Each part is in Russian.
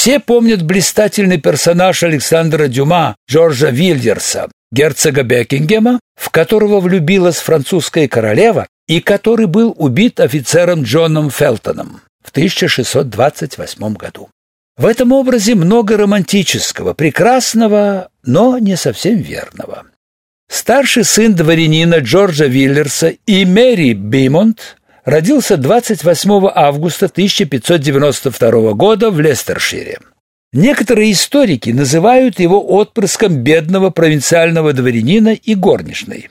Все помнят блистательный персонаж Александра Дюма, Джорджа Вильдерса, герцога Бекингема, в которого влюбилась французская королева и который был убит офицером Джоном Фелтоном в 1628 году. В этом образе много романтического, прекрасного, но не совсем верного. Старший сын дворянина Джорджа Виллерса и Мэри Бимонт родился 28 августа 1592 года в Лестершире. Некоторые историки называют его отпрыском бедного провинциального дворянина и горничной.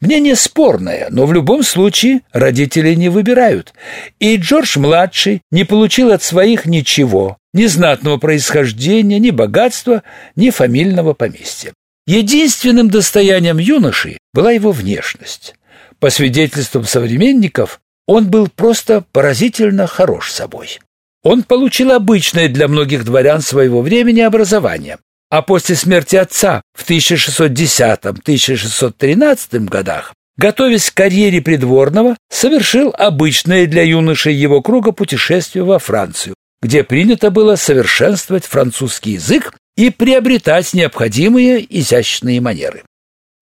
Мнение спорное, но в любом случае родители не выбирают. И Джордж-младший не получил от своих ничего, ни знатного происхождения, ни богатства, ни фамильного поместья. Единственным достоянием юноши была его внешность. По свидетельствам современников, он был просто поразительно хорош собой. Он получил обычное для многих дворян своего времени образование, а после смерти отца в 1610-1613 годах, готовясь к карьере придворного, совершил обычное для юношей его круга путешествие во Францию, где принято было совершенствовать французский язык и приобретать необходимые изящные манеры.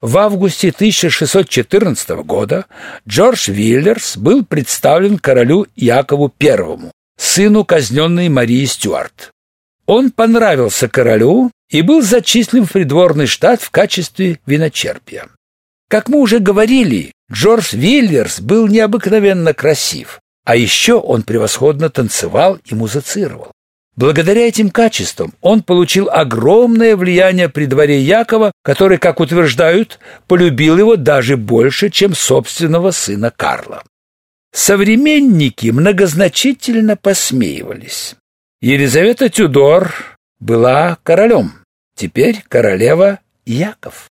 В августе 1614 года Джордж Виллерс был представлен королю Якову I, сыну казненной Марии Стюарт. Он понравился королю и был зачислен в придворный штат в качестве виночерпия. Как мы уже говорили, Джордж Виллерс был необыкновенно красив, а еще он превосходно танцевал и музицировал. Благодаря этим качествам он получил огромное влияние при дворе Якова, который, как утверждают, полюбил его даже больше, чем собственного сына Карла. Современники многозначительно посмеивались. Елизавета Тюдор была королем, теперь королева Яков.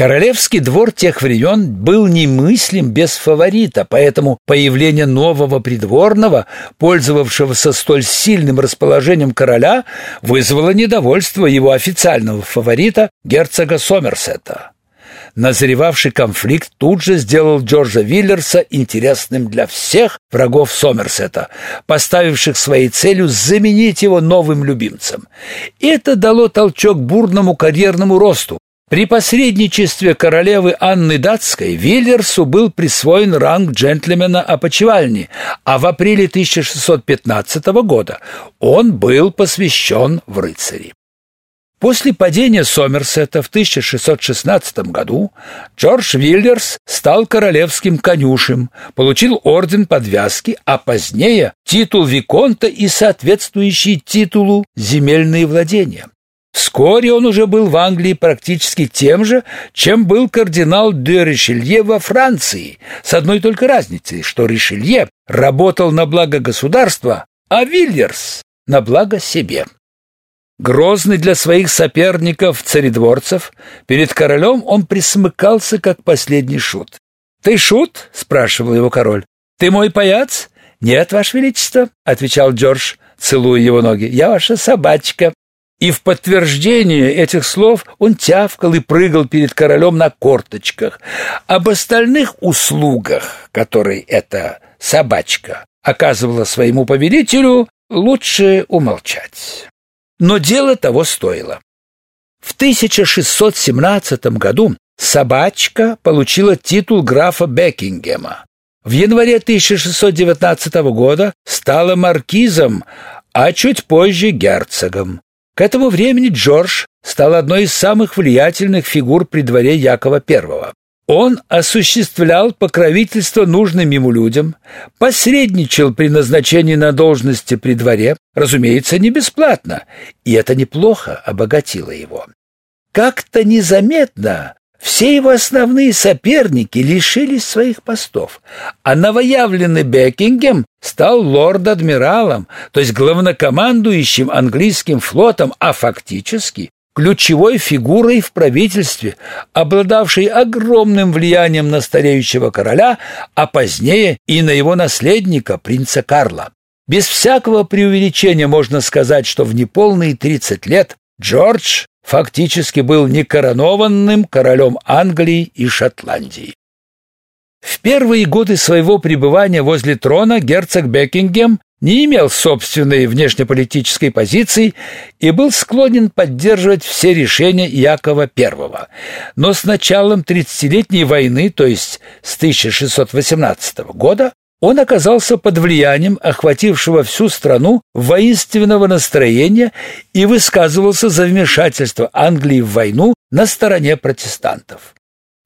Королевский двор тех времен был немыслим без фаворита, поэтому появление нового придворного, пользовавшегося столь сильным расположением короля, вызвало недовольство его официального фаворита, герцога Сомерсета. Назревавший конфликт тут же сделал Джорджа Виллерса интересным для всех врагов Сомерсета, поставивших своей целью заменить его новым любимцем. Это дало толчок бурному карьерному росту, при посредничестве королевы Анны Датской Виллерсу был присвоен ранг джентльмена опочивальни, а в апреле 1615 года он был посвящен в рыцари. После падения Сомерсета в 1616 году Джордж Виллерс стал королевским конюшем, получил орден подвязки, а позднее титул виконта и соответствующий титулу земельные владения. Вскоре он уже был в Англии практически тем же, чем был кардинал де Ришелье во Франции, с одной только разницей, что Ришелье работал на благо государства, а Вильерс — на благо себе. Грозный для своих соперников царедворцев, перед королем он присмыкался, как последний шут. «Ты шут?» — спрашивал его король. «Ты мой паяц?» «Нет, ваше величество», — отвечал Джордж, целуя его ноги. «Я ваша собачка». И в подтверждение этих слов он тявкал и прыгал перед королем на корточках. Об остальных услугах, которые эта собачка оказывала своему повелителю, лучше умолчать. Но дело того стоило. В 1617 году собачка получила титул графа Бекингема. В январе 1619 года стала маркизом, а чуть позже герцогом. К этому времени Джордж стал одной из самых влиятельных фигур при дворе Якова I. Он осуществлял покровительство нужным ему людям, посредничал при назначении на должности при дворе, разумеется, не бесплатно, и это неплохо обогатило его. Как-то незаметно все его основные соперники лишились своих постов, а новоявленный Бекингем стал лорд-адмиралом, то есть главнокомандующим английским флотом, а фактически ключевой фигурой в правительстве, обладавшей огромным влиянием на стареющего короля, а позднее и на его наследника, принца Карла. Без всякого преувеличения можно сказать, что в неполные 30 лет Джордж фактически был некоронованным королем Англии и Шотландии. В первые годы своего пребывания возле трона герцог Бекингем не имел собственной внешнеполитической позиции и был склонен поддерживать все решения Якова I. Но с началом тридцатилетней войны, то есть с 1618 года, он оказался под влиянием охватившего всю страну воинственного настроения и высказывался за вмешательство Англии в войну на стороне протестантов.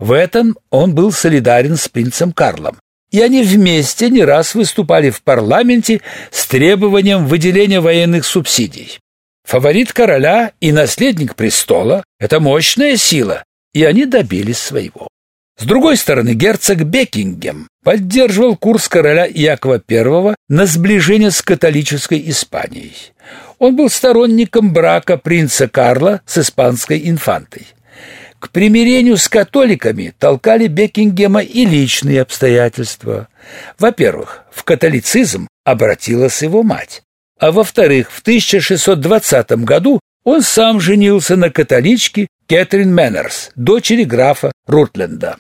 В этом он был солидарен с принцем Карлом, и они вместе не раз выступали в парламенте с требованием выделения военных субсидий. Фаворит короля и наследник престола – это мощная сила, и они добились своего. С другой стороны, герцог Бекингем поддерживал курс короля Якова I на сближение с католической Испанией. Он был сторонником брака принца Карла с испанской инфантой. К примирению с католиками толкали Бекингема и личные обстоятельства. Во-первых, в католицизм обратилась его мать, а во-вторых, в 1620 году он сам женился на католичке Кэтрин Мэннерс, дочери графа Рутленда.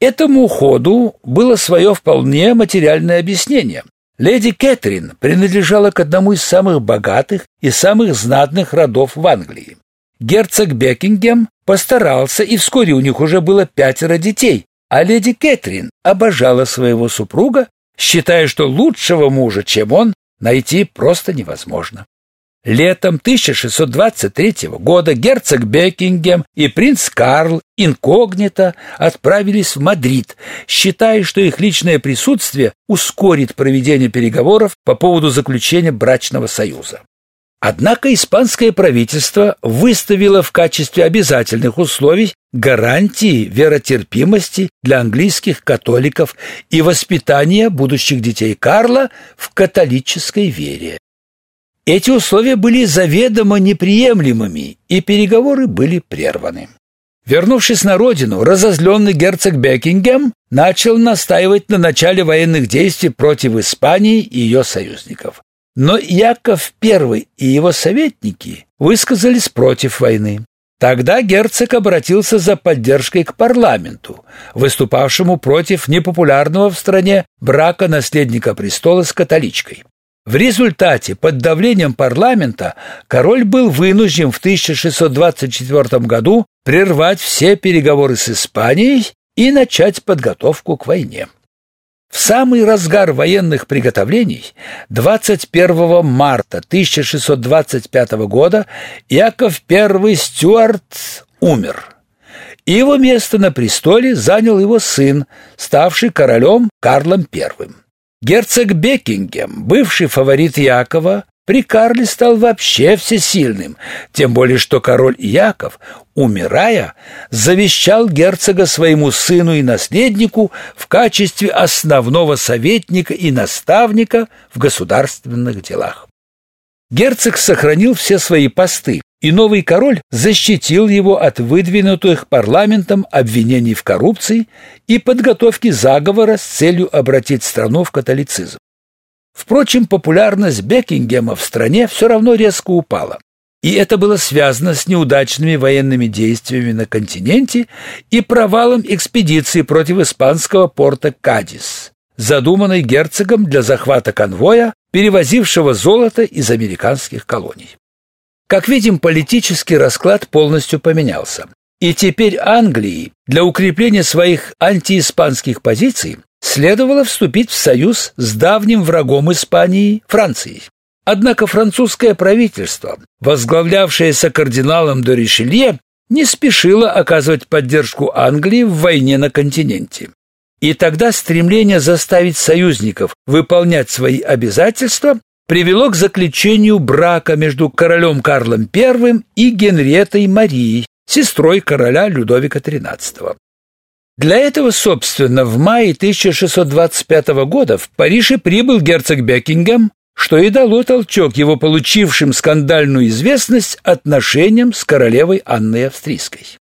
Этому уходу было свое вполне материальное объяснение. Леди Кэтрин принадлежала к одному из самых богатых и самых знатных родов в Англии. Герцог Бекингем постарался, и вскоре у них уже было пятеро детей, а леди Кэтрин обожала своего супруга, считая, что лучшего мужа, чем он, найти просто невозможно. Летом 1623 года герцог Бекингем и принц Карл инкогнито отправились в Мадрид, считая, что их личное присутствие ускорит проведение переговоров по поводу заключения брачного союза. Однако испанское правительство выставило в качестве обязательных условий гарантии веротерпимости для английских католиков и воспитания будущих детей Карла в католической вере. Эти условия были заведомо неприемлемыми, и переговоры были прерваны. Вернувшись на родину, разозленный герцог Бекингем начал настаивать на начале военных действий против Испании и ее союзников. Но Яков I и его советники высказались против войны. Тогда герцог обратился за поддержкой к парламенту, выступавшему против непопулярного в стране брака наследника престола с католичкой. В результате, под давлением парламента, король был вынужден в 1624 году прервать все переговоры с Испанией и начать подготовку к войне. В самый разгар военных приготовлений 21 марта 1625 года Яков I Стюарт умер. Его место на престоле занял его сын, ставший королем Карлом I. Герцог Бекингем, бывший фаворит Якова, при Карле стал вообще всесильным, тем более что король Яков, умирая, завещал герцога своему сыну и наследнику в качестве основного советника и наставника в государственных делах. Герцог сохранил все свои посты, и новый король защитил его от выдвинутых парламентом обвинений в коррупции и подготовки заговора с целью обратить страну в католицизм. Впрочем, популярность Бекингема в стране все равно резко упала. И это было связано с неудачными военными действиями на континенте и провалом экспедиции против испанского порта Кадис, задуманной герцогом для захвата конвоя, перевозившего золото из американских колоний. Как видим, политический расклад полностью поменялся. И теперь Англии для укрепления своих антииспанских позиций следовало вступить в союз с давним врагом Испании Францией. Однако французское правительство, возглавлявшееся кардиналом де Ришелье, не спешило оказывать поддержку Англии в войне на континенте. И тогда стремление заставить союзников выполнять свои обязательства привело к заключению брака между королем Карлом I и Генриетой Марией, сестрой короля Людовика XIII. Для этого, собственно, в мае 1625 года в Париж и прибыл герцог Бекингем, что и дало толчок его получившим скандальную известность отношениям с королевой Анной Австрийской.